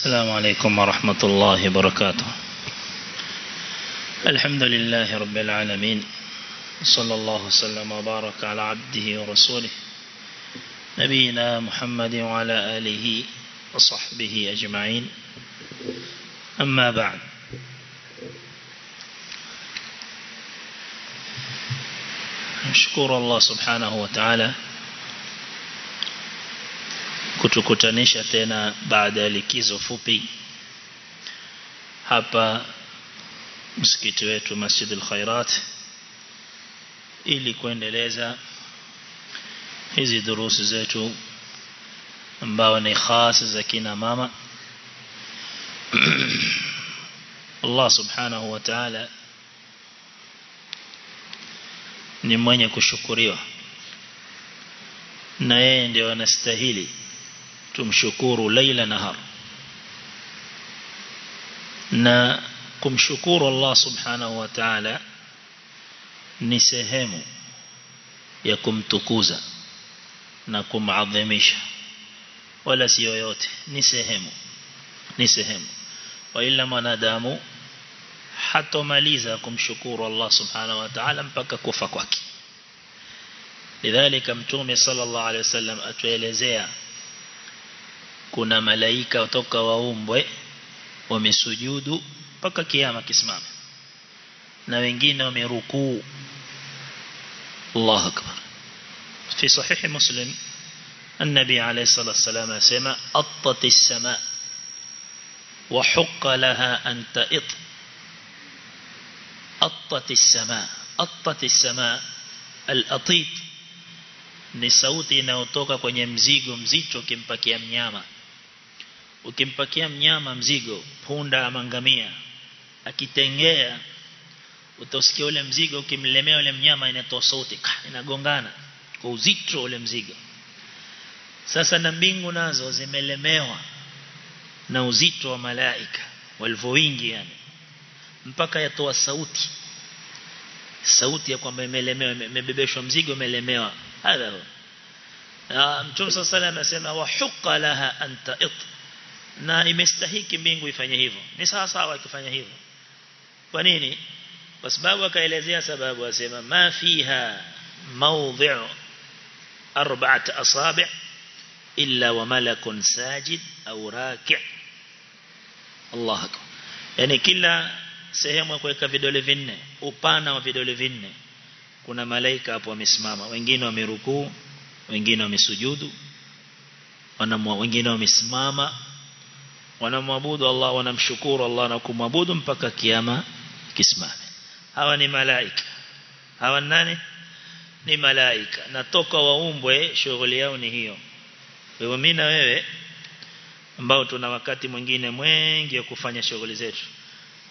السلام عليكم ورحمة الله وبركاته. الحمد لله رب العالمين. صلى الله وسلم وبارك على عبده ورسوله. نبينا محمد وعلى آله وصحبه أجمعين. أما بعد. نشكر الله سبحانه وتعالى kutukutanisha tena baada ya likizo fupi. Hapa msikiti wetu Masjid al-Khairat ili kuendeleza hizi durusi zetu ambao ni khas za kina mama. Allah subhanahu wa ta'ala ni mwenye kushukuriwa. Na yeye ndio anastahili شكور ليل نهار. نا كمشكور الله سبحانه وتعالى. نسهم يكم تكوزا نكم عظمش ولا سيويوت نسهم نسهم وإلا ما نادام حتى ما ليزا كم شكور الله سبحانه وتعالى. مبكا كفاكوكي لذلك متومي صلى الله عليه وسلم أتوالي زيا kuna malaika kutoka waumbwe wamesujudu mpaka kiyama kisimame na wengine wamerukuu Allah akbar في صحيح مسلم النبي عليه الصلاة والسلام سمع أطت السماء وحق لها أن تئط أطت السماء أطت السماء الأطيط ni sauti inayotoka kwenye mzigo mzito ukimpakia mnyama ukimpakia mnyama mzigo punda ama ngamia akitengea utasikia ule mzigo ukimlemea ule mnyama inatoa sauti inagongana kwa uzito ule mzigo. Sasa na mbingu nazo zimelemewa na uzito wa malaika walivyo wingi yani mpaka yatoa sauti. Sauti ya kwamba imelemewa imebebeshwa mzigo imelemewa. Hadha huwa. Ah, Mtume sallallahu alayhi wasallam anasema wa hukka laha anta it na imestahiki mbingu ifanye hivyo. Ni sawa sawa ikifanya hivyo. Kwa nini? Kwa sababu akaelezea sababu asema ma fiha mawdhi'u arba'at asabi' illa wa malakun sajid au raki' Allah akbar. Yani kila sehemu ya kuweka vidole vinne upana wa vidole vinne kuna malaika hapo wamesimama. Wengine wamerukuu wengine wamesujudu wengine wamesimama wanamwabudu Allah wanamshukuru Allah na kumwabudu mpaka kiyama kisimame. Hawa ni malaika. Hawa nani? Ni malaika. Na toka waumbwe shughuli yao ni hiyo. Wewe mimi na wewe ambao tuna wakati mwingine mwingi wa kufanya shughuli zetu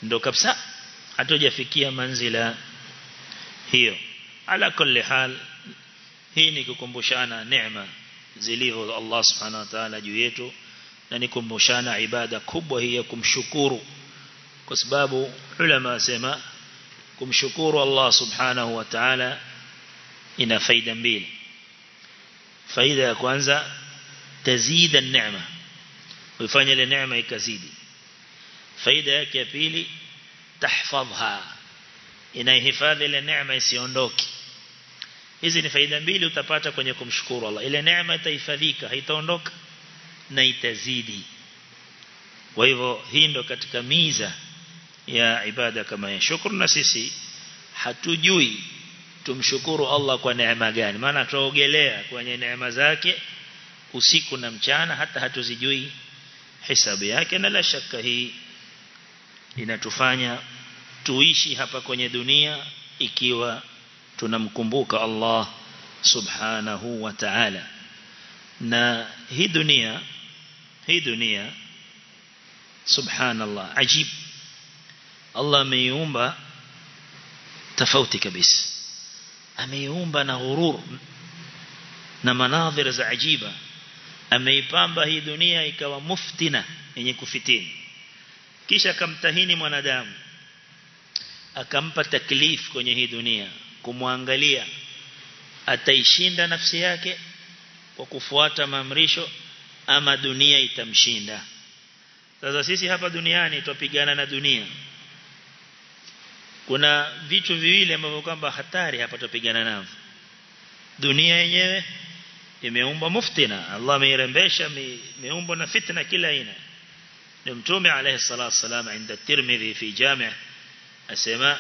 ndio kabisa hatujafikia manzila hiyo. Ala kulli hal hii ni kukumbushana neema zilivyo Allah subhanahu wa ta'ala juu yetu na ni kumbushana ibada kubwa hii ya kumshukuru kwa sababu ulama wasema kumshukuru Allah subhanahu wa ta'ala ina faida mbili faida ya kwanza tazida neema uifanye ile neema ikazidi faida yake ya pili tahfadhha inaihifadhi ile neema isiondoke hizi ni faida mbili utapata kwenye kumshukuru Allah ile neema itahifadhika haitaondoka na itazidi kwa hivyo hii ndo katika miza ya ibada kama ya shukuru na sisi hatujui tumshukuru Allah kwa neema gani. Maana tuogelea kwenye neema zake usiku na mchana hata hatuzijui hisabu yake. Na la shaka hii inatufanya tuishi hapa kwenye dunia ikiwa tunamkumbuka Allah subhanahu wa ta'ala. Na hii dunia hii dunia subhanallah ajib. Allah ameiumba tofauti kabisa. Ameiumba na ghurur na manadhir za ajiba. Ameipamba hii dunia ikawa muftina yenye kufitini. Kisha akamtahini mwanadamu. Akampa taklif kwenye hii dunia kumwangalia. Ataishinda nafsi yake kwa kufuata maamrisho ama dunia itamshinda. Sasa sisi hapa duniani tupigana na dunia. Kuna vitu viwili ambavyo kwamba hatari hapa tupigana navyo. Dunia yenyewe imeumba muftina. Allah ameirembesha imeumba na fitna kila aina. Ni mtume alayhi salatu wasalam inda tirmidhi fi jami' asema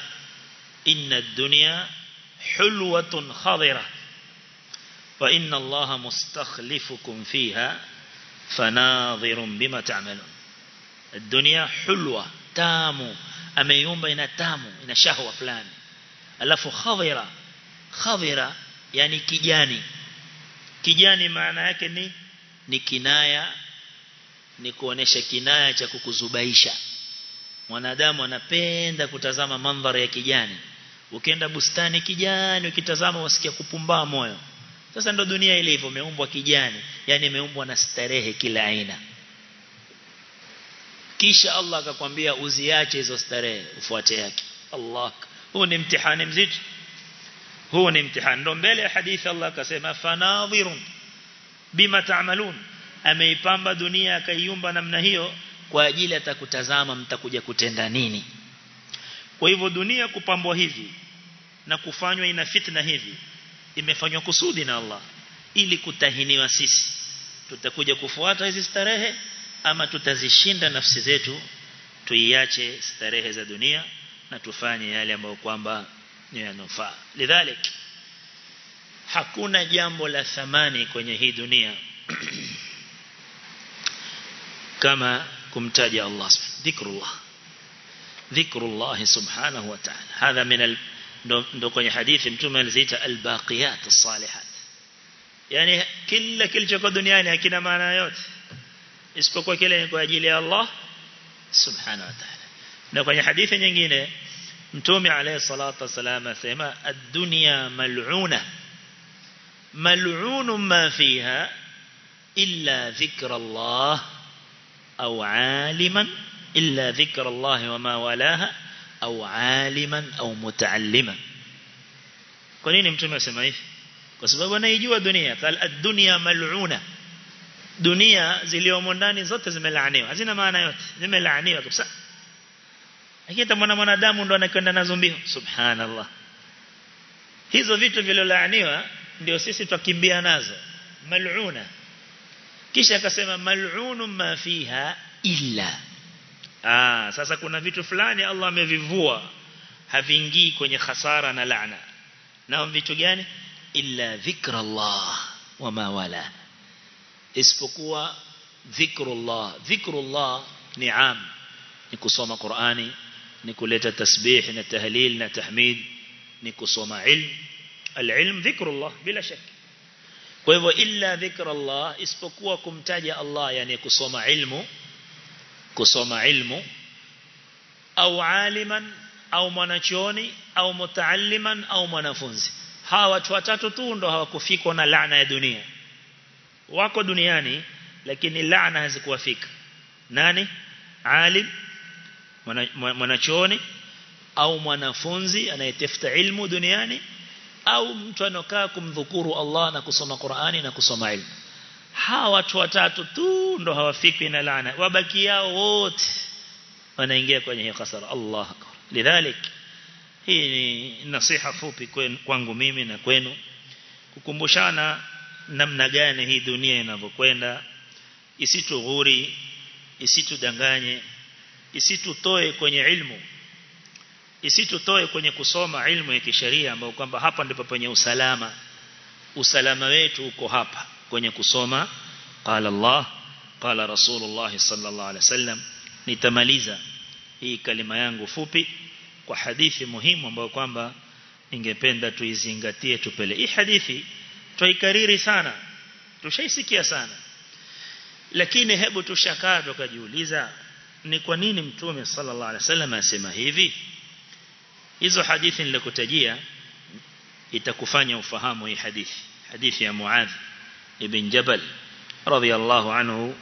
inna ad-dunya hulwatun khadira wa inna Allah mustakhlifukum fiha fanadhirun bima ta'malun. Ad-dunya hulwa tamu. Ameiumba ina tamu ina shahwa fulani. Alafu khadira khadhira yani kijani. Kijani maana yake ni ni kinaya ni kuonesha kinaya cha kukuzubaisha. Mwanadamu anapenda kutazama mandhari ya kijani. Ukienda bustani kijani ukitazama wasikia kupumbaa moyo sasa ndo dunia ilivyo imeumbwa kijani yani imeumbwa na starehe kila aina. Kisha Allah akakwambia uziache hizo starehe ufuate yake Allah huu ni mtihani mzito. Huu ni mtihani. Ndio mbele ya hadithi Allah akasema fanadhirun bima ta'malun. Ameipamba dunia akaiumba namna hiyo kwa ajili atakutazama mtakuja kutenda nini. Kwa hivyo dunia kupambwa hivi na kufanywa ina fitna hivi imefanywa kusudi na Allah. Ili kutahiniwa sisi. Tutakuja kufuata hizi starehe ama tutazishinda nafsi zetu tuiache starehe za dunia na tufanye yale ambayo kwamba ni yanufaa lidhalik hakuna jambo la thamani kwenye hii dunia kama kumtaja Allah. Dhikrullah. Dhikrullah subhanahu wa ta'ala. Hadha min ndo kwenye hadithi mtume aliziita albaqiyat as-salihat yani kila kilichoko duniani hakina maana yote isipokuwa kile ni kwa ajili ya Allah subhanahu wa ta'ala na kwenye hadithi nyingine mtume alayhi salatu wasalam asema ad-dunya mal'una mal'un ma fiha illa dhikra Allah au aliman illa dhikra Allah wa ma walaha au aliman au mutaalliman. Kwa nini mtume asema hivi? Kwa sababu anaijua dunia. Ad-dunya mal'una. Dunia ziliomo ndani zote zimelaaniwa. Hazina maana yote. Zimelaaniwa kabisa. Lakini mwana mwanadamu ndo anakwenda nazo mbio subhanallah. Hizo vitu vilolaaniwa ndio sisi twakimbia nazo. Mal'una. Kisha akasema mal'unu ma fiha illa ah sasa kuna vitu fulani Allah amevivua haviingii kwenye hasara na laana. Nao vitu gani? Illa dhikrallah wama wala. Isipokuwa dhikrullah. Dhikrullah ni am ni kusoma Qur'ani ni kuleta tasbih na tahlil na tahmid ni kusoma ilm. Alilm dhikrullah bila shaka kwa hivyo illa dhikrullah isipokuwa kumtaja Allah yani kusoma ilmu kusoma ilmu au aliman au mwanachuoni au mutaalliman au mwanafunzi. Hawa watu watatu tu ndo hawakufikwa na laana ya dunia. Wako duniani lakini laana hazikuwafika. Nani? Alim mwanachuoni au mwanafunzi anayetafuta ilmu duniani au mtu anokaa kumdhukuru Allah na kusoma Qur'ani na kusoma ilmu. Hawa watu watatu tu ndo hawafiki na laana. Wabaki yao wote wanaingia kwenye hiyo hasara Allah akbar. Lidhalik. Hii ni nasiha fupi kwangu mimi na kwenu. Kukumbushana namna gani hii dunia inavyokwenda. Isitughuri isitudanganye isitutoe kwenye ilmu isitutoe kwenye kusoma ilmu ya kisheria ambayo kwamba hapa ndipo penye usalama. Usalama wetu uko hapa kwenye kusoma. Qala Allah qala Rasulullah sallallahu alaihi wasallam nitamaliza hii kalima yangu fupi kwa hadithi muhimu ambayo kwamba ningependa tuizingatie tupele. Hii hadithi tuikariri sana tushaisikia sana. Lakini hebu tushakaa tukajiuliza ni kwa nini mtume sallallahu alaihi wasallam asema hivi? Hizo hadithi nilikutajia itakufanya ufahamu hii hadithi. Hadithi ya Muadh ibn Jabal radhiyallahu anhu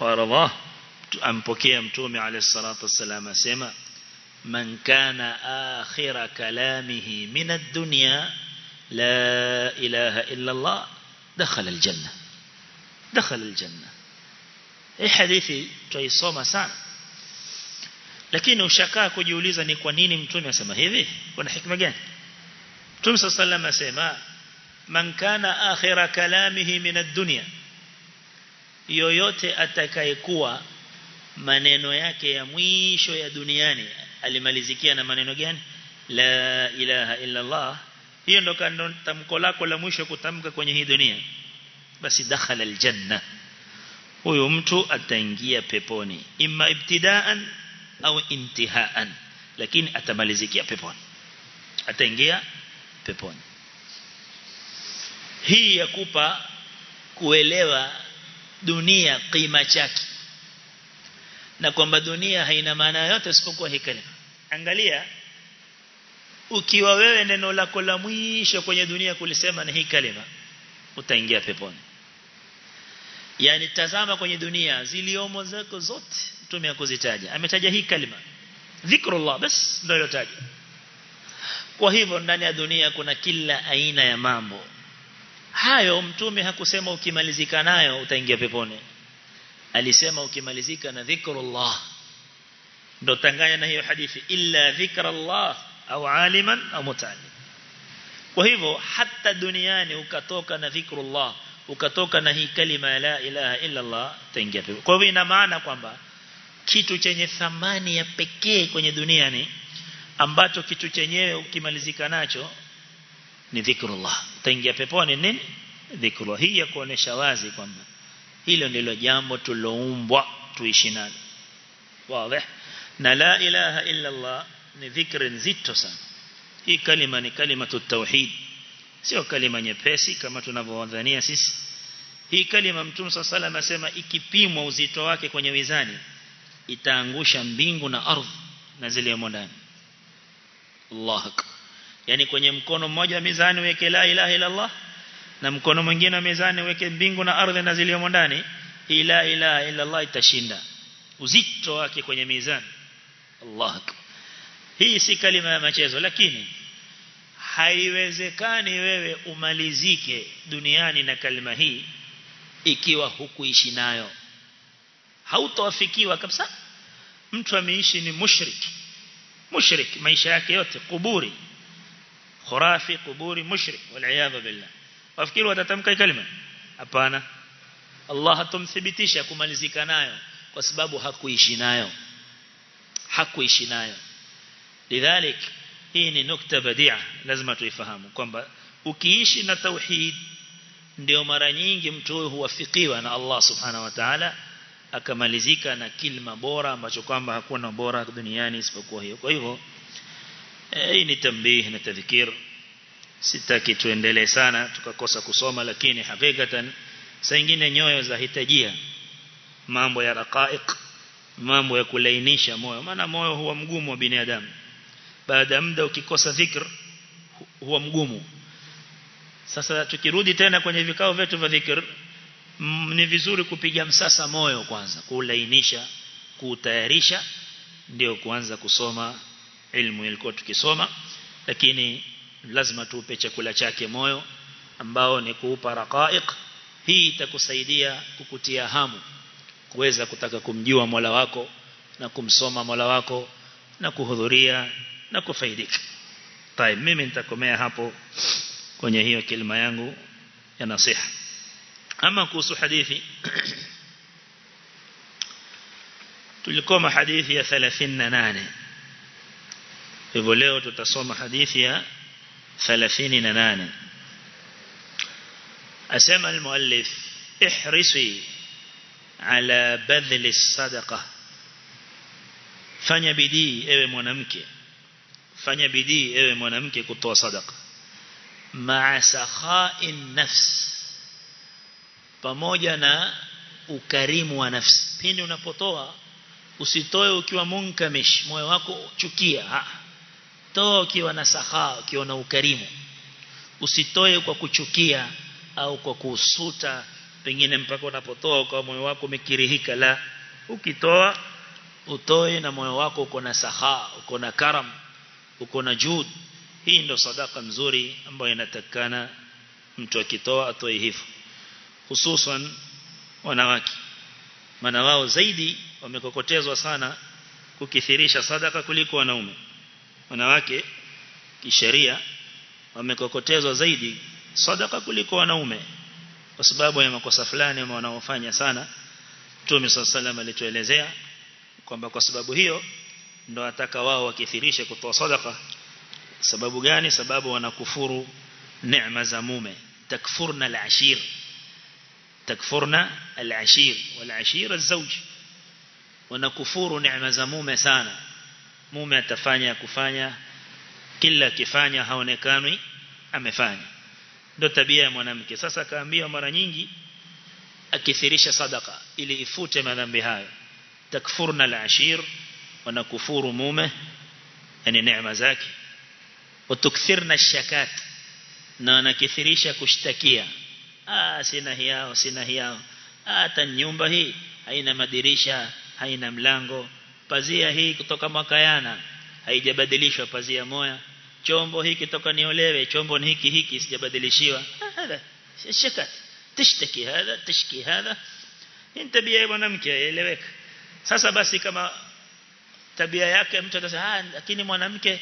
wa ampokea mtume alayhi salatu wasallam asema man kana akhira kalamihi min ad-dunya la ilaha illa Allah dakhala al-janna dakhala al-janna hii hadithi tuisoma sana. Lakini ushakaa kujiuliza ni kwa nini mtume asema hivi? Kuna hikma gani? Mtume sallallahu asema man kana akhira kalamihi min ad-dunya yoyote atakayekuwa maneno yake ya mwisho ya duniani alimalizikia na maneno gani? La ilaha illa Allah hiyo ndo tamko lako la mwisho kutamka kwenye hii dunia. Basi dakhala aljanna. Huyo mtu ataingia peponi. Imma ibtidaan au intihaan. Lakini atamalizikia peponi. Ataingia peponi. Hii yakupa kuelewa dunia kima chake. Na kwamba dunia haina maana yote isipokuwa hii kalima. Angalia ukiwa wewe neno lako la mwisho kwenye dunia kulisema ni hii kalima utaingia peponi. Yani tazama kwenye dunia ziliomo zako zote mtume akuzitaja ametaja hii kalima. Dhikrullah bas ndio kwa hivyo ndani ya dunia kuna kila aina ya mambo hayo mtume hakusema ukimalizika nayo utaingia peponi. Alisema ukimalizika na dhikrullah. Ndo tanganya na hiyo hadithi illa dhikrullah au aliman au mutaallim kwa hivyo hata duniani ukatoka na dhikrullah ukatoka na hii kalima la ilaha illa Allah utaingia peponi. Kwa hivyo ina maana kwamba kitu chenye thamani ya pekee kwenye duniani ambacho kitu chenyewe ukimalizika nacho ni dhikrullah. Utaingia peponi nini? Dhikrullah. Hii ya kuonesha wazi kwamba hilo ndilo jambo tuloumbwa tuishi nalo. Wazi. Na la ilaha illa Allah ni dhikri nzito sana. Hii kalima ni kalima tauhid. Sio kalima nyepesi kama tunavyodhania sisi. Hii kalima mtume sallallahu alayhi wasallam asema ikipimwa uzito wake kwenye mizani itaangusha mbingu na ardhi na zile ndani. Allah yani kwenye mkono mmoja mizani weke la ilaha ila Allah na mkono mwingine mizani weke mbingu na ardhi na zile ndani hii la ilaha ila Allah itashinda. Uzito wake kwenye mizani. Allah hii si kalima ya machezo lakini haiwezekani wewe umalizike duniani na kalima hii ikiwa hukuishi nayo. Hautawafikiwa kabisa. Mtu ameishi ni mushrik. Mushrik maisha yake yote kuburi khurafi kuburi mushrik wal billah. Wafikiri watatamka kalima? Hapana. Allah hatomthibitisha kumalizika nayo kwa sababu hakuishi nayo. Hakuishi nayo. Lidhalik hii ni nukta badia lazima tuifahamu kwamba ukiishi na tauhid ndio mara nyingi mtu huyo huwafikiwa na Allah subhanahu wa ta'ala akamalizika na kilma bora ambacho kwamba hakuna bora duniani isipokuwa hiyo. Kwa hivyo hii ni tambihi na tadhkir. Sitaki tuendelee sana tukakosa kusoma lakini hakikatan saa nyingine nyoyo zahitajia. Mambo ya raqaiq mambo ya kulainisha moyo maana moyo huwa mgumu wa binadamu. Baada muda ukikosa dhikr huwa mgumu. Sasa tukirudi tena kwenye vikao vyetu vya dhikr ni vizuri kupiga msasa moyo kwanza kulainisha kutayarisha ndio kuanza kusoma ilmu ilikuwa tukisoma lakini lazima tuupe chakula chake moyo ambao ni kuupa raqaiq hii itakusaidia kukutia hamu kuweza kutaka kumjua Mola wako na kumsoma Mola wako na kuhudhuria na kufaidika. Taib mimi nitakomea hapo kwenye hiyo kilima yangu ya nasiha. Ama kuhusu hadithi tulikoma hadithi ya 38 hivyo leo tutasoma hadithi ya 38 asema المؤلف احرصي على بذل الصدقه fanya bidii ewe mwanamke fanya bidii ewe mwanamke kutoa sadaka ma'a sakha'in nafs pamoja na ukarimu wa nafsi pindi unapotoa usitoe ukiwa munkamish moyo wako chukia ha. toa ukiwa na saha ukiwa na ukarimu. Usitoe kwa kuchukia au kwa kusuta pengine mpaka unapotoa kwa moyo wako umekirihika. La ukitoa utoe na moyo wako uko na saha uko na karam uko na jud hii ndo sadaka nzuri ambayo inatakana mtu akitoa atoe hivyo. Hususan wanawake. Maana wao zaidi wamekokotezwa sana kukithirisha sadaka kuliko wanaume wanawake kisheria wamekokotezwa zaidi sadaka kuliko wanaume kwa sababu ya makosa fulani wanaofanya sana. Mtume sallallahu alituelezea kwamba kwa sababu hiyo ndo ataka wao wakithirishe kutoa sadaka sababu gani? Sababu wanakufuru neema za mume. Takfurna al-ashir. Takfurna al-ashir. Wal-ashir az-zawj. Wanakufuru neema za mume sana mume atafanya kufanya kila kifanya haonekani amefanya. Ndio tabia ya mwanamke. Sasa kaambiwa mara nyingi akithirisha sadaka ili ifute madhambi hayo. Takfurna al-ashir wanakufuru mume yani neema zake. Watukthirna shakat na wanakithirisha kushtakia. Ah sina hiao sina hiao. Hata nyumba hii haina madirisha haina mlango pazia hii kutoka mwaka yana haijabadilishwa pazia moya. Chombo hiki toka niolewe chombo ni hiki hiki sijabadilishiwa. Hadha shakat tishtaki hadha tishki hadha. Ni tabia ya mwanamke eleweka sasa basi kama tabia yake mtu atasema ah lakini mwanamke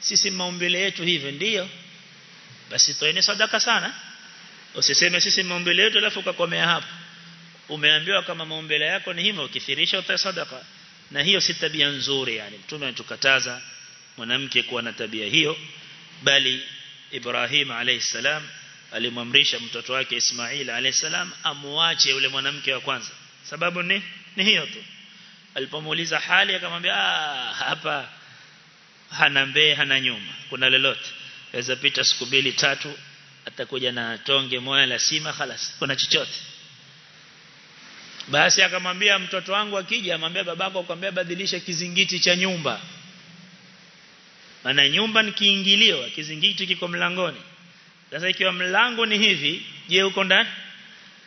sisi maumbile yetu hivyo. Ndiyo. Basi toeni sadaka sana. Usiseme sisi maumbile yetu alafu ukakomea hapo. Umeambiwa kama maumbile yako ni hivyo ukithirisha utoe sadaka na hiyo si tabia nzuri yani. Mtume anatukataza mwanamke kuwa na tabia hiyo bali Ibrahim alayhi salam alimwamrisha mtoto wake Ismail alayhi salam amuache yule mwanamke wa kwanza. Sababu ni ni hiyo tu. Alipomuuliza hali akamwambia ah hapa hana mbee hana nyuma. Kuna lolote? Aweza pita siku mbili tatu atakuja na tonge moja la sima khalas. Kuna chochote basi akamwambia mtoto wangu akija amwambia babako akwambia badilisha kizingiti cha nyumba. Maana nyumba ni kiingilio kizingiti kiko mlangoni. Sasa ikiwa mlango ni hivi je uko ndani?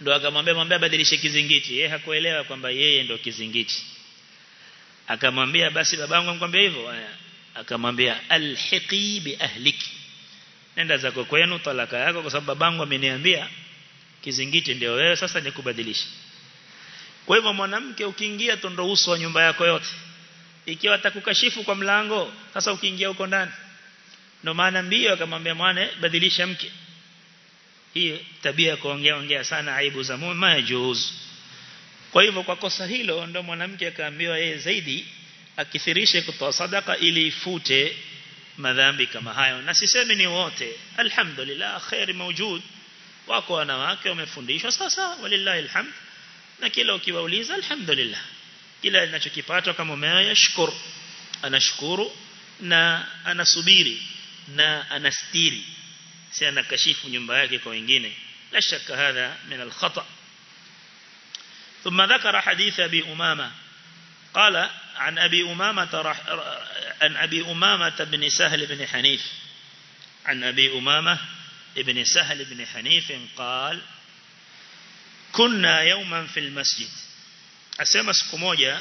Ndo akamwambia mwambie badilishe kizingiti. Yeye hakuelewa kwamba yeye ndo kizingiti. Akamwambia basi babangu amkwambia hivyo. Akamwambia alhiqi bi ahliki. Nenda zako kwenu talaka yako kwa sababu babangu ameniambia kizingiti ndio wewe sasa nikubadilisha kwa hivyo mwanamke ukiingia tondo uso wa nyumba yako yote. Ikiwa atakukashifu kwa mlango sasa ukiingia huko ndani. Ndio maana mbio akamwambia mwane badilisha mke. Hii tabia ya kuongea ongea sana aibu za mume juzu kwa hivyo kwa kosa hilo ndio mwanamke akaambiwa yeye zaidi akithirishe kutoa sadaka ili ifute madhambi kama hayo. Na sisemi ni wote. Alhamdulillah khair mawjud wako wanawake wamefundishwa sasa walillahi alhamd na kila ukiwauliza alhamdulillah kila ninachokipata kama mume yashkur anashukuru na anasubiri na anastiri si anakashifu nyumba yake kwa wengine la shaka hadha min alkhata ثم ذكر حديث أبي أمامة قال عن أبي أمامة رح عن أبي أمامة بن سهل بن حنيف عن أبي أمامة بن سهل بن حنيف قال كنا يوما في المسجد أسمى سكموجة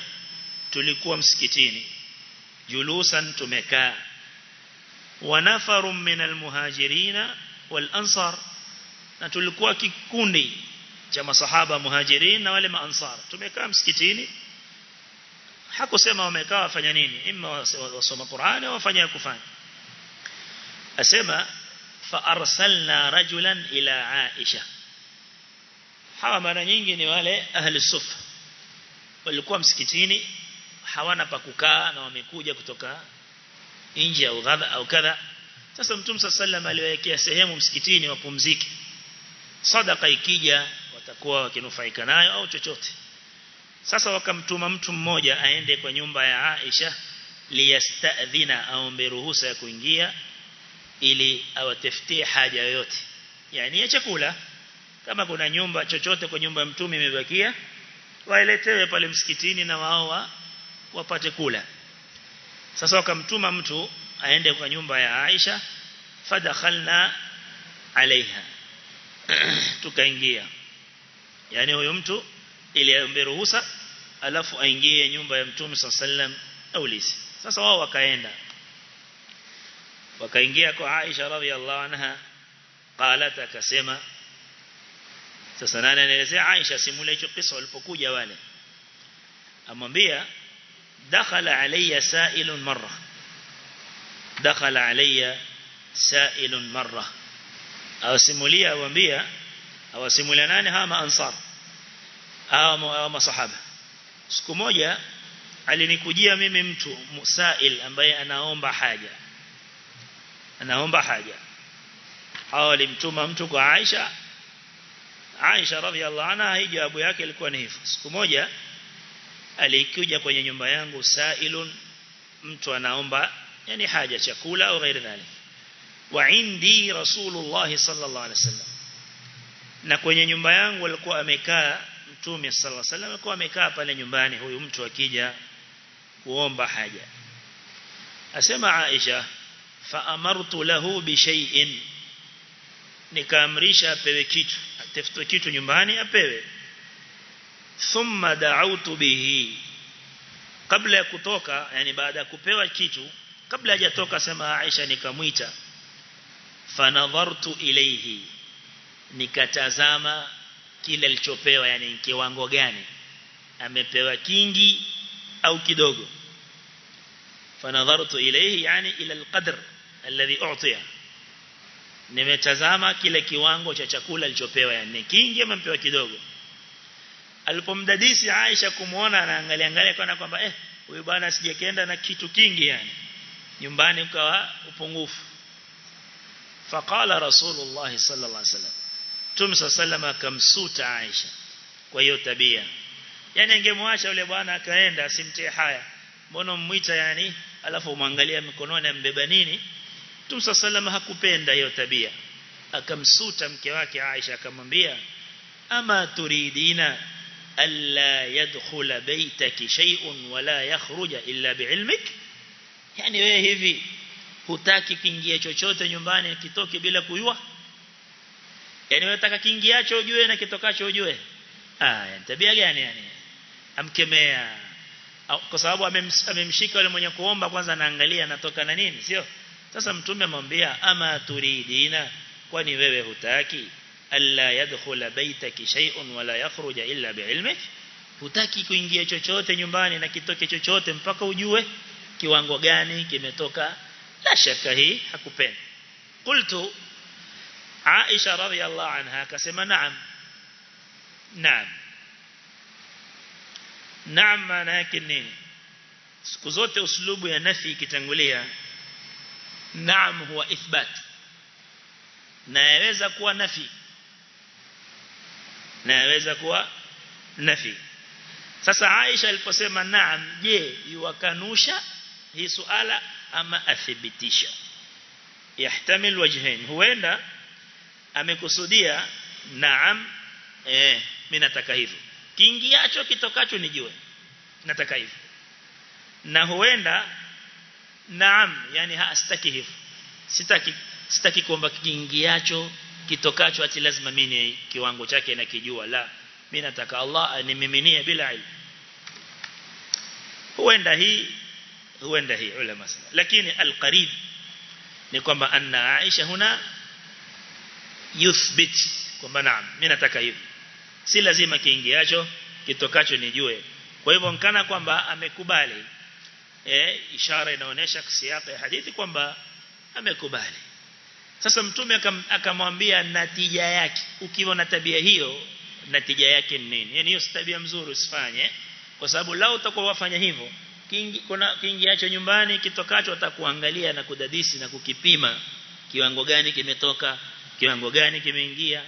tulikuwa msikitini julusan tumekaa ونفر من المهاجرين والأنصار na tulikuwa kikundi cha masahaba muhajirin na wale maansar tumekaa msikitini hakusema wamekaa wafanya nini imma wasoma Qur'ani au wafanya kufanya asema fa arsalna rajulan ila Aisha hawa mara nyingi ni wale ahli sufa. Walikuwa msikitini hawana pa kukaa na wamekuja kutoka nje au ghadha au kadha. Sasa mtume sallallahu aliwaekea sehemu msikitini wapumzike. Sadaka ikija watakuwa wakinufaika nayo au chochote. Sasa wakamtuma mtu mmoja aende kwa nyumba ya Aisha liyastadhina aombe ruhusa ya kuingia ili awatafutie haja yoyote. Yani ya chakula kama kuna nyumba chochote kwa nyumba ya mtume imebakia waeletewe pale msikitini na wao wa, wapate kula. Sasa wakamtuma mtu aende kwa nyumba ya Aisha fadakhalna alaiha. Tukaingia. Yani huyo mtu ili aombe ruhusa alafu aingie nyumba ya mtume sallam aulisi sasa wao wakaenda. Wakaingia kwa Aisha radhiallahu anha qalat akasema sasa nani anaelezea Aisha simula hicho kisa walipokuja wale amwambia dakhala alayya sa'ilun marra dakhala alayya sa'ilun marra awasimulia awambia awasimulia nani hawa ansar hawa masahaba siku moja alinikujia mimi mtu musail ambaye anaomba haja anaomba haja hawa walimtuma mtu kwa Aisha Aisha radhiallahu anha jawabu yake ilikuwa ni hivi siku moja alikuja kwenye nyumba yangu sailun mtu anaomba yani haja chakula au ghairi dhalik. Wa indi rasulullah sallallahu alaihi wasallam. Na kwenye nyumba yangu alikuwa amekaa mtume sallallahu alaihi wasallam alikuwa amekaa pale nyumbani huyu mtu akija kuomba haja. Asema Aisha fa amartu lahu bi shay'in nikaamrisha apewe kitu atafutwe kitu nyumbani apewe. Thumma da'awtu bihi. Kabla ya kutoka yani baada ya kupewa kitu kabla hajatoka sema Aisha nikamwita. Fanadhartu ilayhi. Nikatazama kile alichopewa yani kiwango gani. Amepewa kingi au kidogo? Fanadhartu ilayhi yani ila alqadr alladhi u'tiya nimetazama kile kiwango cha chakula alichopewa yani kingi ama mpewa kidogo. Alipomdadisi Aisha kumuona anaangalia angalia kana kwamba eh huyu bwana sijekenda na kitu kingi yani. Nyumbani ukawa upungufu. Faqala rasulullah sallallahu alaihi wasallam tum sallama kamsuta Aisha. Kwa hiyo tabia. Yani angemwacha yule bwana akaenda asimtie haya. Mbona mmuita yani? Alafu umwangalia mikononi ambeba nini tum sallallahu hakupenda hiyo tabia. Akamsuta mke wake Aisha akamwambia ama turidina alla yadkhula baytaki shay'un wala yakhruja illa bi'ilmik? Yani wewe hivi hutaki kiingia chochote nyumbani kitoke bila kujua? Yani wewe unataka kiingiacho ujue na kitokacho ujue? Ah tabia gani yani amkemea. Kwa sababu amemshika yule mwenye kuomba kwanza anaangalia anatoka na nini sio sasa mtume amwambia ama turidina? Kwani wewe hutaki? Alla yadkhula baitaki shay'un wala yakhruja illa bi'ilmik. Hutaki kuingia chochote nyumbani na kitoke chochote mpaka ujue kiwango gani kimetoka. La shaka hii hakupenda qultu Aisha radhiyallahu anha akasema naam naam. Naam maana yake nini siku zote uslubu ya nafi ikitangulia naam huwa ithbat. Na yaweza kuwa nafi. Na yaweza kuwa nafi. Sasa Aisha aliposema naam je yuwakanusha hii suala ama athibitisha? Yahtamil wajhain. Huenda amekusudia naam eh mimi nataka hivyo. Kiingiacho kitokacho nijue nataka hivyo. Na huenda naam yani haastaki hivyo sitaki sitaki kuomba kiingiacho kitokacho ati lazima mimi kiwango chake na kijua. La mimi nataka Allah animiminie bila ilmu. Huenda hii huenda hii ulama sana lakini alqarib ni kwamba anna Aisha huna yuthbit kwamba naam mimi nataka hivyo si lazima kiingiacho kitokacho nijue. Kwa hivyo nkana kwamba amekubali eh ishara inaonyesha siyaka ya hadithi kwamba amekubali. Sasa mtume akamwambia natija yake. Ukiwa na tabia hiyo natija yake ni nini? Yani hiyo si tabia mzuri usifanye kwa sababu lao utakuwa wafanya hivyo kingi kuna kiingiacho nyumbani kitokacho atakuangalia na kudadisi na kukipima kiwango gani kimetoka kiwango gani kimeingia.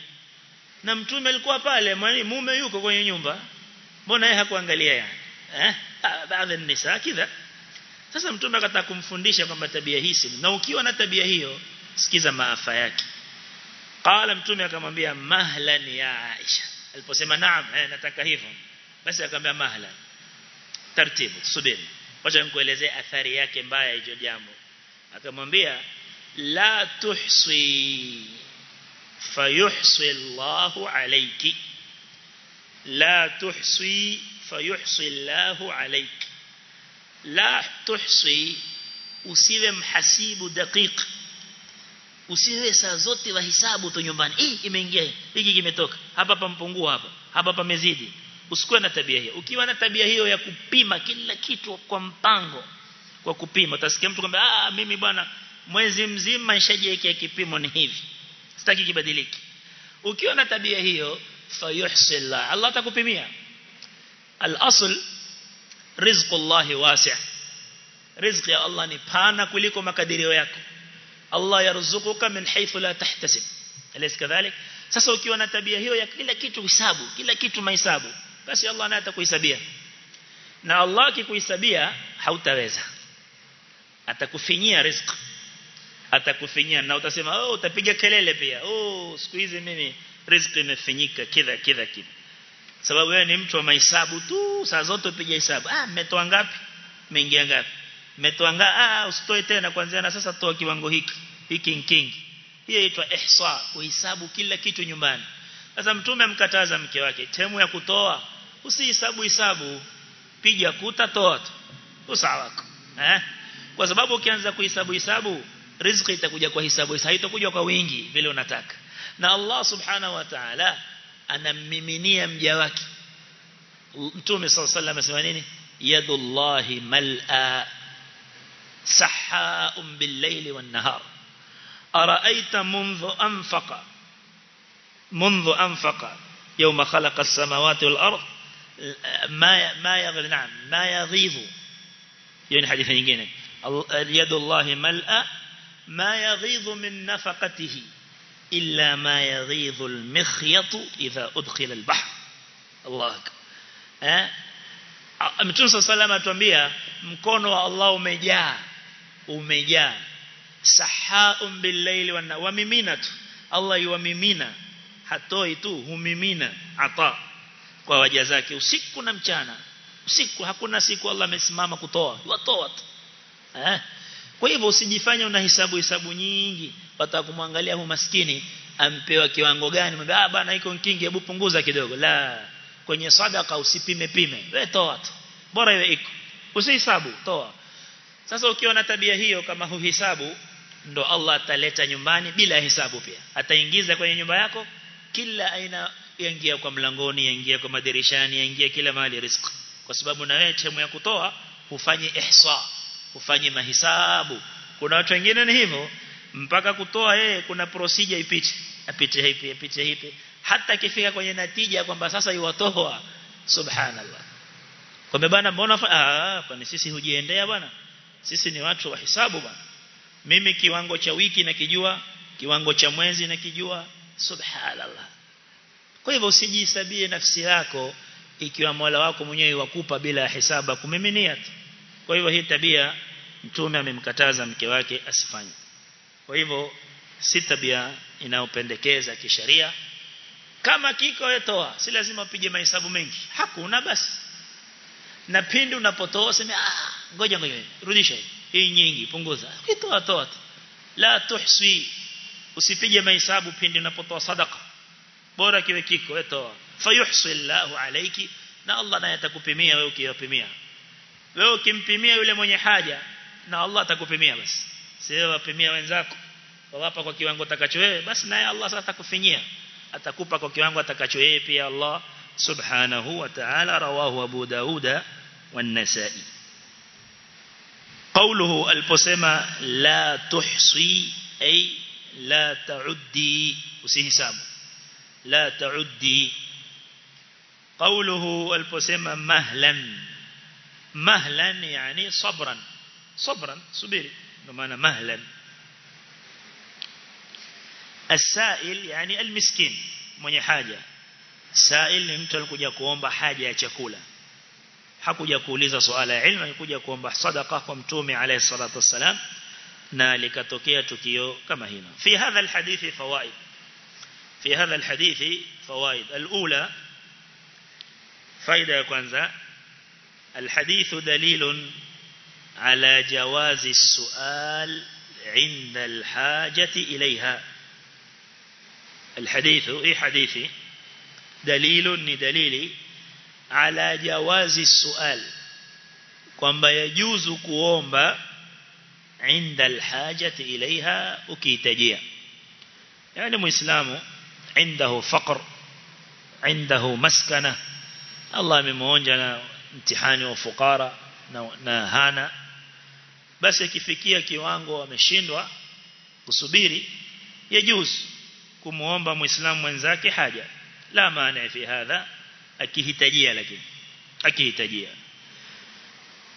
Na mtume alikuwa pale mwani mume yuko kwenye nyumba mbona yeye hakuangalia yani eh? Baadhi ya nisa kidha sasa mtume akataka kumfundisha kwamba tabia hii si na ukiwa na tabia hiyo sikiza maafa yake qala mtume akamwambia mahlan ya Aisha aliposema naam eh nataka hivyo basi akamwambia mahlan taratibu subiri wacha nikuelezee athari yake mbaya hiyo jambo akamwambia la tuhsi fayuhsi Allahu alayki la tuhsi fayuhsi Allahu alayki la tuhsi usiwe mhasibu daqiq. Usiwe saa zote wahesabu tu nyumbani. Hii imeingia. Hiki kimetoka. Hapa pampungua hapa hapa pamezidi. Usikuwe na tabia hiyo. Ukiwa na tabia hiyo ya kupima kila kitu kwa mpango kwa kupima utasikia mtu kwamba ah mimi bwana mwezi mzima nishajiwekea kipimo ni hivi. Sitaki kibadiliki. Ukiwa na tabia hiyo fayuhsil Allah atakupimia. Al-asl rizqullahi wasi' rizqi ya Allah ni pana kuliko makadirio yako. Allah yarzukuka min haythu la tahtasib. Alaysa kadhalik. Sasa ukiwa na tabia hiyo ya kila kitu hisabu kila kitu mahesabu basi Allah naye atakuhesabia. Na Allah akikuhesabia hautaweza. Atakufinyia riziki atakufinyia na utasema oh utapiga kelele pia. Oh siku hizi mimi riziki imefinyika kidha kidha kidha sababu wewe ni mtu wa mahesabu tu saa zote upige hesabu. Ah mmetoa ngapi? Mmeingia ngapi? Mmetoa ngapi ah usitoe tena kuanzia na sasa toa kiwango hiki hiki kingi hiyo inaitwa ihsa kuhesabu kila kitu nyumbani. Sasa mtume amkataza mke wake temu ya kutoa usihesabu hesabu piga kuta toa tu. Usawa eh? Kwa sababu ukianza kuhesabu hesabu riziki itakuja kwa hesabu haitakuja kwa wingi vile unataka. Na Allah subhanahu wa ta'ala anammiminia mja wake mtume sallallahu alayhi wasallam nini yadullahi mal'a sahha'un bil-layli wan-nahar ara'aita anfaqa منذ أنفق يوم خلق السماوات والأرض ما ما يغيظ نعم ما يغيظ يعني حديث nyingine يد الله ملأ ما يغيظ من نفقته إلا ما يغيظ المخيط إذا أدخل البحر الله eh Mtume صلى الله عليه atuambia mkono wa Allah umejaa umejaa sahaum bil-layli wa mimina tu Allah yuwamimina hatoi tu humimina ata kwa waja zake usiku na mchana usiku hakuna siku Allah amesimama kutoa watoa tu eh kwa hivyo usijifanye una hisabu hisabu nyingi pata kumwangalia huyu maskini ampewa kiwango gani? Mwambie ah bana iko kingi hebu punguza kidogo. La. Kwenye sadaka usipime pime. Wewe toa tu. Bora iwe iko. Usihesabu toa. Sasa ukiwa na tabia hiyo kama huhisabu ndo Allah ataleta nyumbani bila hisabu pia. Ataingiza kwenye nyumba yako kila aina yaingia kwa mlangoni yaingia kwa madirishani yaingia kila mahali riziki. Kwa sababu na wewe chemu ya kutoa ufanye ihsa ufanye mahisabu kuna watu wengine ni hivyo mpaka kutoa yeye kuna procedure ipite. Apite hipi apite hipi hata kifika kwenye natija kwamba sasa yuwatoa subhanallah. Kwa bana mbona ah kwani sisi hujiendea bana sisi ni watu wa hisabu bana mimi kiwango cha wiki nakijua kiwango cha mwezi nakijua subhanallah. Kwa hivyo usijisabie nafsi yako ikiwa Mola wako mwenyewe wakupa bila hisabu kumiminia kwa hivyo hii tabia mtume amemkataza mke wake asifanye kwa hivyo si tabia inayopendekeza kisheria. Kama kiko yetoa si lazima upige mahesabu mengi. Hakuna basi. Na pindi unapotoa sema ah ngoja ngoja rudisha hii. Nyingi punguza. Kitoa toa la tuhsi usipige mahesabu pindi unapotoa sadaka bora kiwe kiko yetoa fayuhsi Allahu alayki na Allah naye atakupimia wewe ukiyapimia wewe ukimpimia yule mwenye haja na Allah atakupimia basi sio wapimia wenzako wawapa kwa kiwango utakacho wewe basi naye Allah sasa atakufinyia atakupa kwa kiwango atakacho yeye pia Allah subhanahu wa ta'ala rawahu Abu Dauda والنسائي قوله البسمة لا تحصي أي لا تعدي وسيحساب لا تعدي قوله البسمة مهلا مهلا يعني صبرا صبرا صبري بمعنى مهلا. السائل يعني المسكين من حاجة. السائل يمتل كجا كومبا حاجة يتكولا حكو يكوليز سؤال علم يكو يكومبا صدقة ومتومي عليه الصلاة والسلام نالك توكيا توكيو كما هنا في هذا الحديث فوائد في هذا الحديث فوائد الأولى فائدة يكوانزا الحديث دليل على جواز السؤال عند الحاجة إليها. الحديث أي حديثي دليل ندليلي على جواز السؤال. كما يجوز كوامبا عند الحاجة إليها أكيتجيا يعني مسلم عنده فقر عنده مسكنة الله من مهنجنا امتحان وفقارة نهانا basi akifikia kiwango ameshindwa kusubiri yajuzu kumuomba muislamu mwenzake haja. La maana fi hadha akihitajia lakini akihitajia.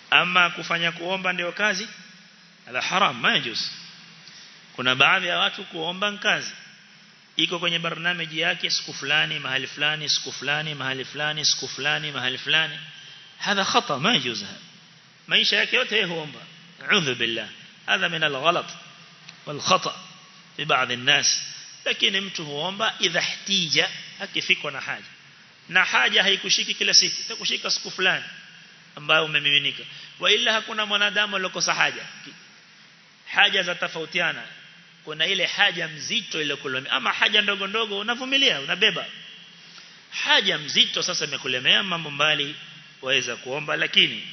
Ama kufanya kuomba ndio kazi ala haram majus kuna baadhi ya watu kuomba kazi. Iko kwenye barnameji yake siku fulani mahali fulani siku fulani mahali fulani siku fulani mahali fulani. Hadha khata majus maisha yake yote huomba a'udhu billah. Hadha min الغلط والخطأ في بعض الناس lakini mtu huomba idha ihtija akifikwa na haja. Na haja haikushiki kila siku itakushika siku fulani ambayo umemiminika. Wa ila hakuna mwanadamu aliyokosa haja. Haja za kuna ile haja mzito ile kulemea ama haja ndogo ndogo unavumilia unabeba. Haja mzito sasa imekulemea mambo mbali waweza kuomba lakini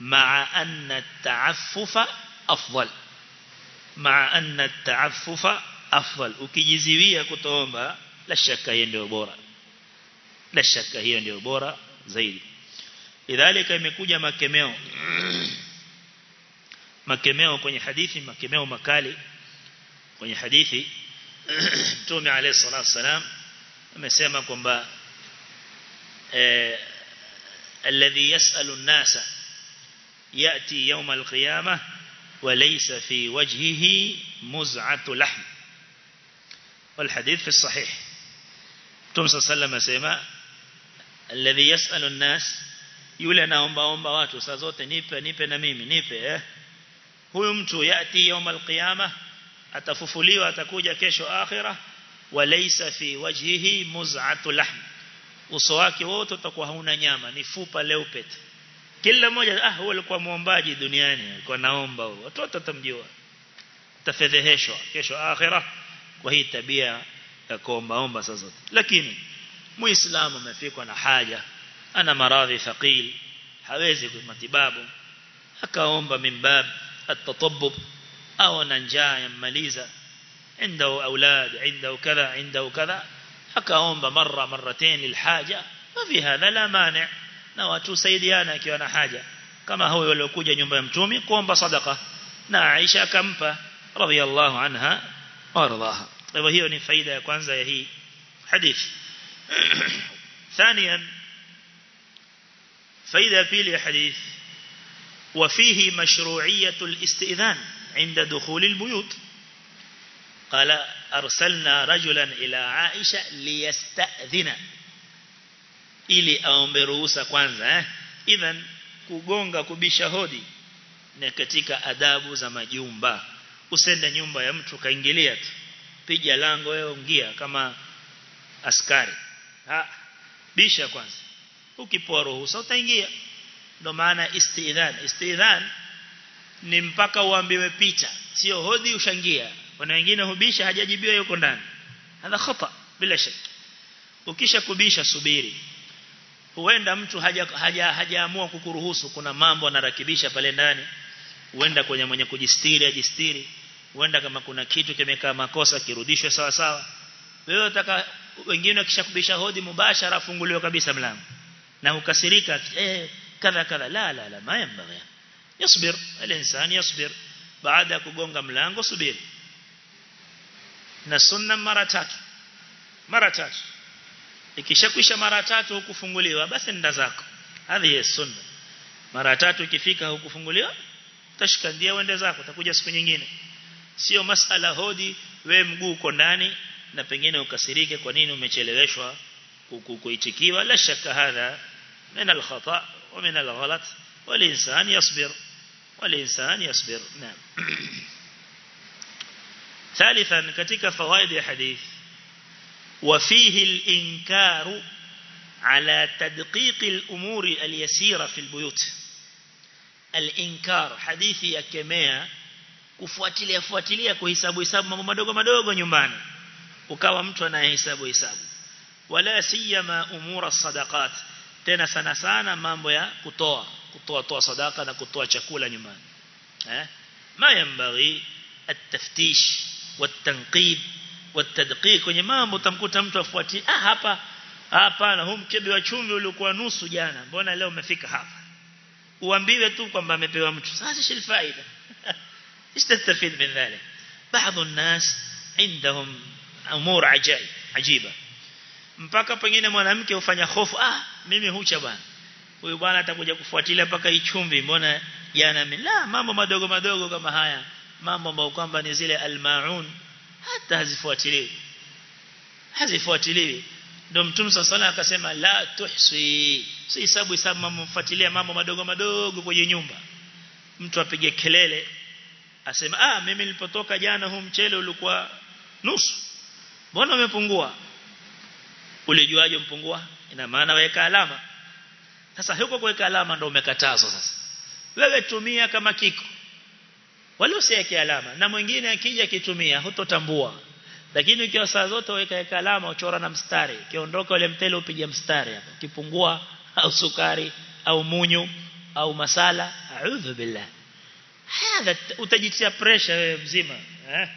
maa anna taaffufa afdal maa anna taaffufa afdal ukijiziwia kutoomba la shaka hiyo ndio bora la shaka hiyo ndio bora zaidi lidhalika imekuja makemeo makemeo kwenye hadithi makemeo makali kwenye hadithi Mtume عليه الصلاه والسلام amesema kwamba eh alladhi yas'alu an-nasa يأتي يوم القيامة وليس في وجهه مزعة لحم. والحديث في الصحيح. تمسى سلم سيما الذي يسأل الناس يقول يولنا أمبا أمبا واتو سازوت نيبا نيبا نميم نيبا إيه؟ هو يأتي يوم القيامة أتففلي وأتكوجة كشو آخرة وليس في وجهه مزعة لحم. وصواك ووتو تقوهون نياما نفوبا لوبت. Kila mmoja ah huyo alikuwa muombaji duniani alikuwa naomba huyo watoto watamjua tafedheheshwa kesho akhira kwa hii tabia ya kuomba omba sasa zote lakini muislamu amefikwa na haja ana maradhi thaqil hawezi matibabu akaomba mimbab at-tatabbub au na njaa yammaliza عنده أولاد عنده كذا عنده كذا akaomba mara marratain lilhaja fi hadha la mani na watu saidiana akiwa na haja kama huyo aliyokuja nyumba ya mtume kuomba sadaka na Aisha akampa radhiallahu anha warḍaha kwa hiyo ni faida ya kwanza ya hii hadithi ثانيا pili ya hadith وفيه مشروعية الاستئذان عند دخول البيوت قال أرسلنا رجلا إلى عائشة ليستأذن ili aombe ruhusa kwanza eh? Idhan kugonga kubisha hodi. Na katika adabu za majumba usende nyumba ya mtu kaingilia tu. Piga lango wewe ingia kama askari. Ha bisha kwanza. Ukipoa ruhusa utaingia. Ndo maana istidhan. Istidhan ni mpaka uambiwe pita sio hodi ushangia. Kuna wengine hubisha hajajibiwa yuko ndani. Hadha khata bila shaka. Ukisha kubisha subiri huenda mtu haja haja hajaamua kukuruhusu. Kuna mambo anarakibisha pale ndani. Huenda kwenye mwenye kujistiri ajistiri. Huenda kama kuna kitu kimekaa makosa kirudishwe sawa sawa. Wewe unataka wengine akishakubisha hodi mubashara afunguliwe kabisa mlango. Na ukasirika eh kadha kadha. La la la mayambaghi yasbir al-insan yasbir. Baada ya kugonga mlango subiri. Na sunna mara tatu. Mara tatu ikishakwisha mara tatu hukufunguliwa basi nenda zako hadhi ya sunna mara tatu ikifika hukufunguliwa tashikandia uende zako utakuja siku nyingine sio masala hodi we mguu uko ndani na pengine ukasirike kwa nini umecheleweshwa kuitikiwa la shaka hadha من الخطأ ومن الغلط والإنسان يصبر والإنسان يصبر نعم ثالثا كتك فوائد الحديث وفيه الإنكار على تدقيق الأمور اليسيرة في البيوت. الإنكار حديثي يكمية كفواتلي أفواتلي أكو حسابو حسابو مبو مدوغو مدوغو نيمان وكاو متونا حسابو حسابو ولا سيما أمور الصدقات تنا سنة سنة مامبو يا كتوا كتوا توا صدقة كتوا شكولا نيمان ما ينبغي التفتيش والتنقيب wat-tadqiq kwenye mambo utamkuta mtu afuati ah hapa hapana huu mkebe wa chumvi ulikuwa nusu jana mbona leo umefika hapa uambiwe tu kwamba amepewa mtu sasa shil faida istastafid min dhalik baadhi الناس عندهم امور عجائب عجيبه mpaka pengine mwanamke ufanya hofu ah mimi hucha bwana huyu bwana atakuja kufuatilia mpaka ichumvi mbona jana mimi la mambo madogo madogo kama haya mambo ambayo kwamba ni zile almaun hata hazifuatiliwi. Hazifuatiliwi. Ndio mtume sala akasema la tuhsi. Si hisabu hisabu mambo mfuatilia mambo madogo madogo kwenye nyumba. Mtu apige kelele asema ah mimi nilipotoka jana huu mchele ulikuwa nusu. Mbona umepungua? Ulijuaje mpungua ina maana weka alama. Sasa huko kuweka alama ndio umekatazwa sasa. Wewe tumia kama kiko wala usiweke alama. Na mwingine akija kitumia hutotambua. Lakini ukiwa saa zote weka alama uchora na mstari. Kiondoka ule mtele upige mstari hapo. Kipungua au sukari au munyu au masala a'udhu billah. Hadha utajitia pressure wewe mzima eh?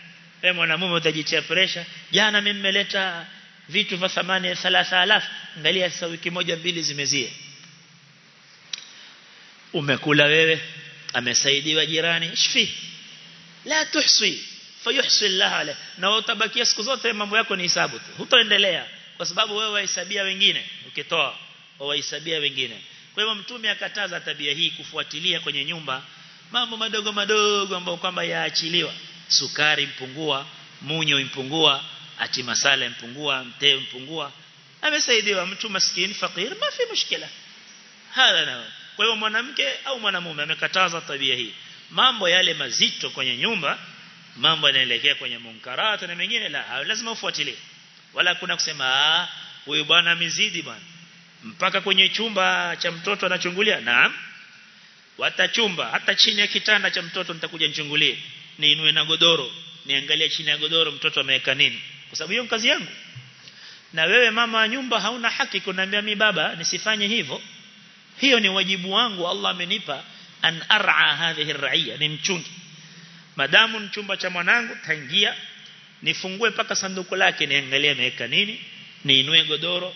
Wewe mwanamume utajitia pressure. Jana mimi nimeleta vitu vya thamani ya 3000 angalia sasa wiki moja mbili zimezie. Umekula wewe amesaidiwa jirani shfi la tuhsi fayuhsi Allah ale na utabakia siku zote mambo yako ni hisabu tu. Hutoendelea kwa sababu wewe wahesabia wengine. Ukitoa wahesabia wengine. Kwa hivyo mtume akataza tabia hii kufuatilia kwenye nyumba mambo madogo madogo ambayo kwamba yaachiliwa. Sukari mpungua munyo mpungua ati masala impungua mtee impungua amesaidiwa. Mtu maskini fakir mafi mushkila. Hala na kwa hiyo mwanamke au mwanamume amekataza tabia hii. Mambo yale mazito kwenye nyumba mambo yanaelekea kwenye munkarata na mengine la lazima ufuatilie. Wala kuna kusema ah huyu bwana mizidi bwana. Mpaka kwenye chumba cha mtoto anachungulia naam. Watachumba hata chini ya kitanda cha mtoto nitakuja nichungulie niinue na godoro niangalie chini ya godoro mtoto ameweka nini. Kwa sababu hiyo kazi yangu. Na wewe mama wa nyumba hauna haki kuniambia mimi baba nisifanye hivyo hiyo ni wajibu wangu Allah amenipa an ar'a hadhihi ar ni mchungi. Madamu ni chumba cha mwanangu taingia nifungue paka sanduku lake niangalie ameweka nini niinue godoro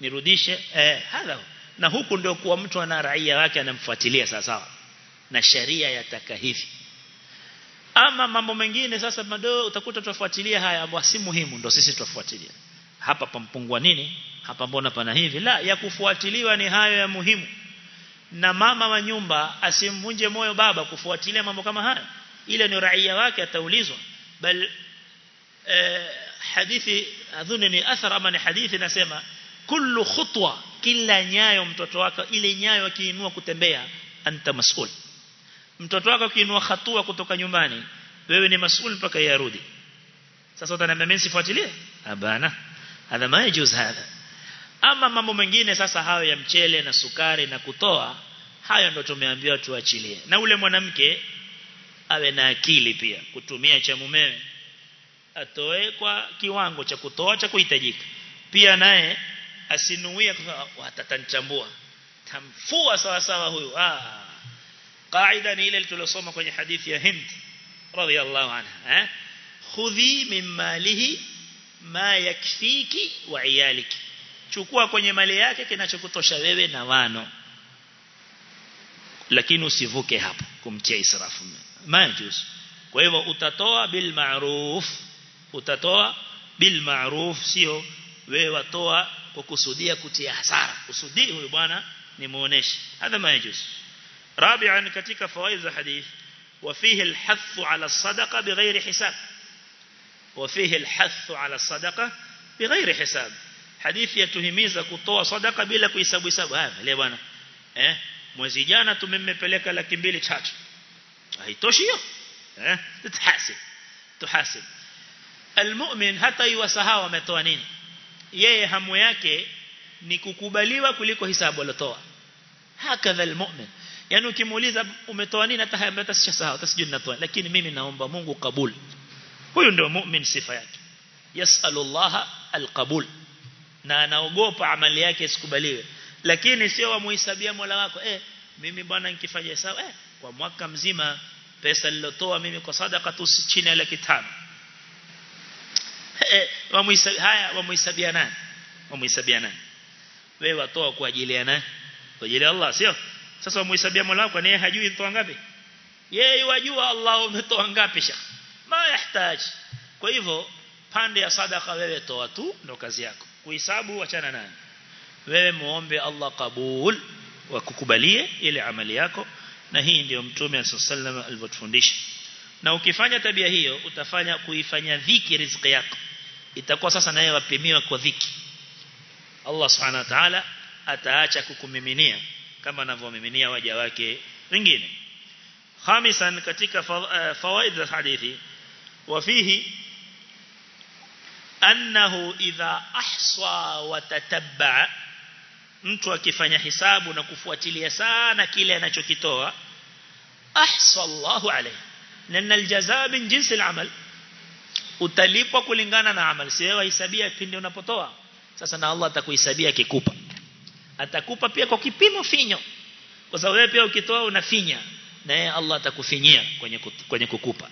nirudishe eh hadha na huku ndio kuwa mtu ana raia wake anamfuatilia sawa na sharia yataka hivi ama mambo mengine sasa madogo utakuta tufuatilia haya si muhimu ndio sisi tufuatilia hapa pampungua nini hapa mbona pana hivi? La ya kufuatiliwa ni hayo ya muhimu. Na mama wa nyumba asimvunje moyo baba kufuatilia mambo kama haya ile ni raia wake ataulizwa. Bal eh, hadithi adhuni ni athar ama ni hadithi nasema kullu khutwa kila nyayo mtoto wako ile nyayo akiinua kutembea anta mas'ul. Mtoto wako akiinua hatua kutoka nyumbani wewe ni mas'ul mpaka yarudi sasa utaniambia mimi sifuatilie hapana. Hadha ma yajuz hadha ama mambo mengine sasa hayo ya mchele na sukari na kutoa hayo ndo tumeambiwa tuachilie. Na ule mwanamke awe na akili pia kutumia cha mumewe atoe kwa kiwango cha kutoa cha kuhitajika. Pia naye asinuia kwa atatanichambua tamfua sawa sawa huyu. Ah qaida ni ile tuliyosoma kwenye hadithi ya Hind radhiyallahu anha eh? Khudhi min malihi ma yakfiki wa iyaliki chukua kwenye mali yake kinachokutosha wewe na wano lakini usivuke hapo kumtia israfu majus kwa hivyo utatoa bil ma'ruf utatoa bil ma'ruf sio wewe watoa kwa kusudia kutia hasara kusudi huyu bwana ni muoneshe hadha majus rabi'an katika fawaid za hadith وفيه الحث على الصدقه بغير حساب وفيه الحث على الصدقه بغير حساب hadithi yatuhimiza kutoa sadaka bila kuhesabu hesabu. Haya leo bwana? Eh mwezi jana tumemmepeleka laki mbili tatu haitoshi hiyo. Eh tuhasib tuhasib. Almu'min hata iwasahau ametoa nini. Yeye hamu yake ni kukubaliwa kuliko hisabu alotoa hakadha almu'min. Yani ukimuuliza umetoa nini hata haya hata sishasahau hata sijui ninatoa. Lakini mimi naomba Mungu kabul. Huyu ndio mu'min sifa yake. Yasalullaha alqabul na anaogopa amali yake isikubaliwe. Lakini sio wamuhesabia Mola wako eh mimi bwana nikifanya sawa eh kwa mwaka mzima pesa nilotoa mimi kwa sadaka tu chini ya laki tano. Eh wamuhesabia haya wamuhesabia nani? Umhesabia nani? Wewe watoa kwa ajili ya nani? Kwa ajili ya Allah sio? Sasa umhesabia Mola wako naye hajui mtoa ngapi? Yeye wajua Allah umetoa ngapi shekh. Ma yahitaji kwa hivyo pande ya sadaka wewe toa tu ndo kazi yako kuhesabu achana nani? Wewe muombe Allah kabul wakukubalie ile amali yako. Na hii ndio mtume sallallahu alivyotufundisha. Na ukifanya tabia hiyo utafanya kuifanya dhiki riziki yako. Itakuwa sasa naye wapimiwa kwa dhiki. Allah subhanahu wa ta'ala ataacha kukumiminia kama anavyomiminia waja wake wengine. Khamisan katika eh, fawaid za hadithi wafihi أنه إذا أحصى وتتبع mtu akifanya hisabu na kufuatilia sana kile anachokitoa ahsa Allahu alayhi lana aljazaa min jinsi alamal utalipwa kulingana na amal si wewe hesabia pindi unapotoa sasa na Allah atakuhesabia kikupa atakupa pia kwa kipimo finyo kwa sababu wewe pia ukitoa unafinya na yeye Allah atakufinyia kwenye kwenye kukupa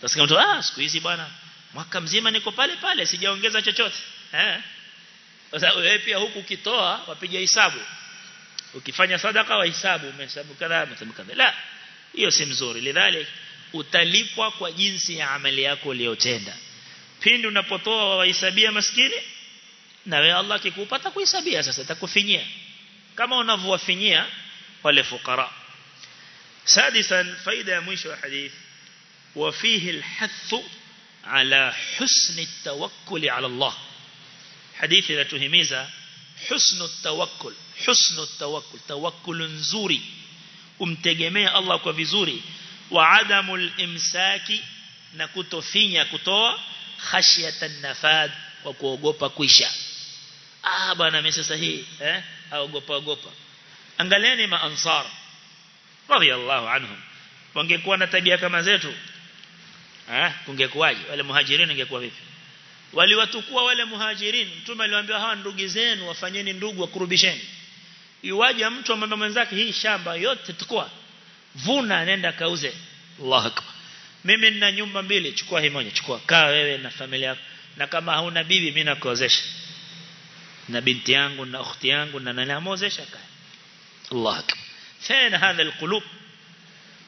sasa kama mtu ah siku hizi bwana mwaka mzima niko pale pale sijaongeza chochote eh? Sasa wewe pia huku ukitoa wapiga hisabu ukifanya sadaka wa hisabu umehesabu kadhaa umehesabu kadhaa. La hiyo si mzuri. Lidhali utalipwa kwa jinsi ya amali yako uliyotenda. Pindi unapotoa wahesabia maskini na wewe Allah akikupata kuhesabia sasa takufinyia kama unavyowafinyia wale fukara sadisan faida ya mwisho wa hadith. Wa fihi alhath ala husni tawakkuli ala Allah. Hadithi inatuhimiza husnu tawakkul husnu tawakkul tawakkul nzuri. Umtegemea Allah kwa vizuri. Wa adamul imsaki na kutofinya kutoa khashyatan nafad kwa kuogopa kuisha. Ah bwana mimi sasa hii eh aogopa ogopa. Angalieni maansar radiyallahu anhum. Wangekuwa na tabia kama zetu eh kungekuwaje? Wale muhajirin ingekuwa vipi? Waliwatukua wale muhajirin. Mtume aliwaambia hawa ndugu zenu wafanyeni ndugu wakurubisheni. Iwaje mtu amwambia mwenzake hii shamba yote tukua. Vuna nenda kauze. Allahu akbar. Mimi nina nyumba mbili chukua hii moja chukua. Kaa wewe na familia yako. Na kama hauna bibi mimi nakuozesha. Na binti yangu na ukhti yangu na nani amozesha kaa Allahu akbar. Fena hadha alqulub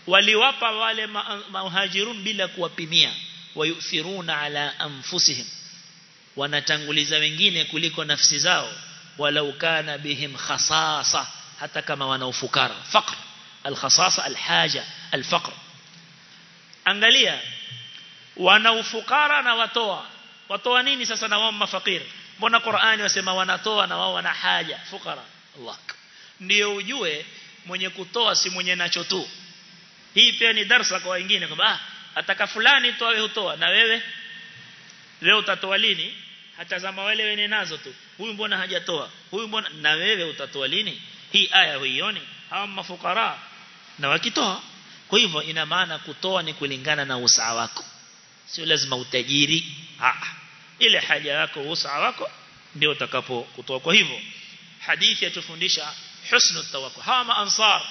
waliwapa wale muhajirun bila kuwapimia. Wayuthiruna ala anfusihim. Wanatanguliza wengine kuliko nafsi zao. Walau kana bihim khasasa. Hata kama wana ufukara. Faqr. Alkhasasa alhaja alfaqr. Angalia. Wana ufukara na watoa. Watoa nini sasa na wao mafakir? Mbona Qur'ani wasema wanatoa na wao wana haja? Fukara. Allah. Ndio ujue mwenye kutoa si mwenye nacho tu hii pia ni darsa kwa wengine kwamba ah ataka fulani toa hutoa. Na wewe leo utatoa lini? Hatazama wale wenye nazo tu. Huyu mbona hajatoa? Huyu mbona na wewe utatoa lini? Hii aya huioni? Hawa mafukara na wakitoa. Kwa hivyo ina maana kutoa ni kulingana na usawa wako. Sio lazima utajiri. Ah ile haja yako usawa wako ndio utakapo kutoa kwa hivyo hadithi yatufundisha husnu tawakkul hawa maansar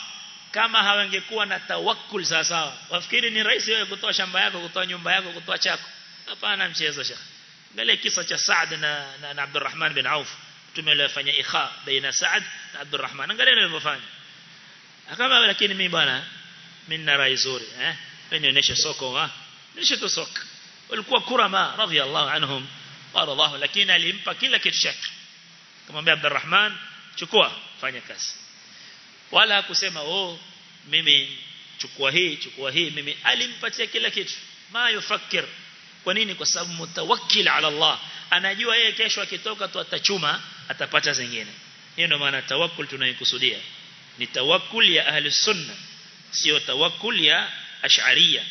kama hawangekuwa na tawakkul sawa sawa wafikiri ni rahisi wewe kutoa shamba yako kutoa nyumba yako kutoa chako hapana mchezo shekhi angalia kisa cha Saad na, na, na Abdurrahman bin Auf tumelifanya ikha baina Saad na Abdurrahman angalia nilivyofanya akama lakini mimi bwana mimi na rai nzuri eh nionyeshe soko wa nionyeshe tu soko walikuwa kurama radhiallahu anhum waradhahu lakini alimpa kila kitu chake kumwambia Abdurrahman chukua fanya kazi wala kusema oh mimi chukua hii chukua hii mimi. Alimpatia kila kitu. Ma yufakir kwa nini? Kwa sababu mutawakkil ala Allah. Anajua yeye kesho akitoka tu atachuma atapata zingine. Hiyo ndio maana tawakkul tunayokusudia ni tawakkul ya ahli sunna sio tawakkul ya ash'ariyya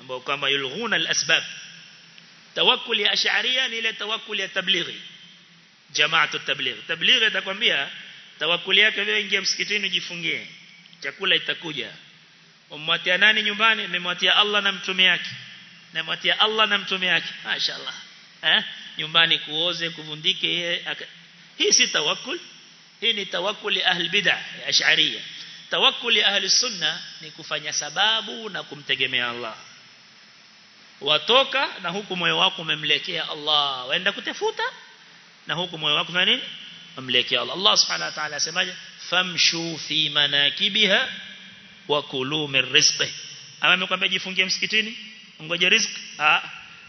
ambao kama yulghuna al-asbab. Tawakkul ya ash'ariyya ni ile tawakkul ya tablighi. Jamaatu tablighi. Tablighi itakwambia tawakkul yake wewe ingia msikitini ujifungie. Chakula itakuja. Umwatia nani nyumbani? Umemwatia Allah na mtume yake. Namwatia Allah na mtume yake. Mashaallah eh? Nyumbani kuoze kuvundike yeye hii si tawakkul. Hii ni tawakkuli ahli bid'ah ash'ariyya. Tawakkuli ahli sunna ni kufanya sababu na kumtegemea Allah. Watoka na huku moyo wako umemlekea Allah. Waenda kutafuta na huku moyo wako fanya nini amlekea Allah. Allah subhanahu wa ta'ala asemaje? Famshu fi manakibiha wa kulu min rizqi ama amekwambia jifungie msikitini ngoje riziki ah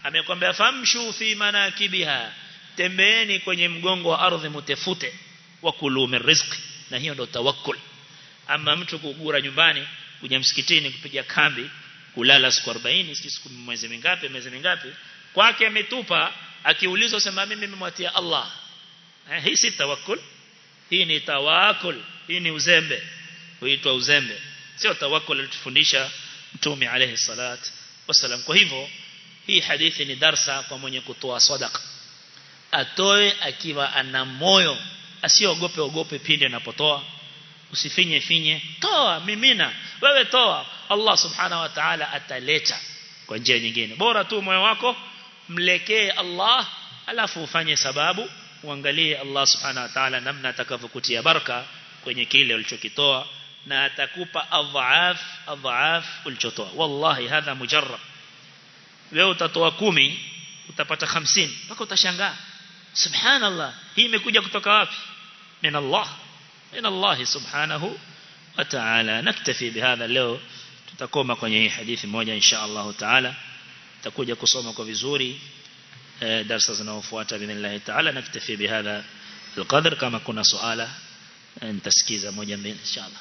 amekwambia famshu fi manakibiha. Tembeeni kwenye mgongo wa ardhi mutefute. Wa kulu min rizqi. Na hiyo ndio tawakkul. Ama mtu kugura nyumbani kuja msikitini kupiga kambi kulala siku 40 siku mwezi mingapi mwezi mingapi kwake ametupa akiulizwa sema mimi nimemwatia Allah hii si tawakkul. Hii ni tawakkul. Hii ni uzembe. Huitwa uzembe. Sio tawakkul alitufundisha mtume alayhi salat wasalam kwa hivyo hii hadithi ni darsa kwa mwenye kutoa sadaqa. Atoe akiwa ana moyo. Asiogope ogope pindi anapotoa. Usifinye finye. Toa mimina. Wewe toa. Allah subhanahu wa ta'ala ataleta kwa njia nyingine. Bora tu moyo wako mlekee Allah alafu ufanye sababu uangalie Allah subhanahu wa ta'ala namna atakavyokutia baraka kwenye kile ulichokitoa na atakupa adhaaf adhaaf ulichotoa. Wallahi hadha mujarrab. Wewe utatoa kumi utapata 50 mpaka utashangaa. Subhanallah hii imekuja kutoka wapi? Min Allah. Min Allah subhanahu wa ta'ala. Naktafi bihadha leo tutakoma kwenye hii hadithi moja insha Allah ta'ala. Tutakuja kusoma kwa vizuri آه، درس زنوفوات بإذن الله تعالى. نكتفي بهذا القدر. كما كنا سؤالا آه، أن تسكيز موجا إن شاء الله.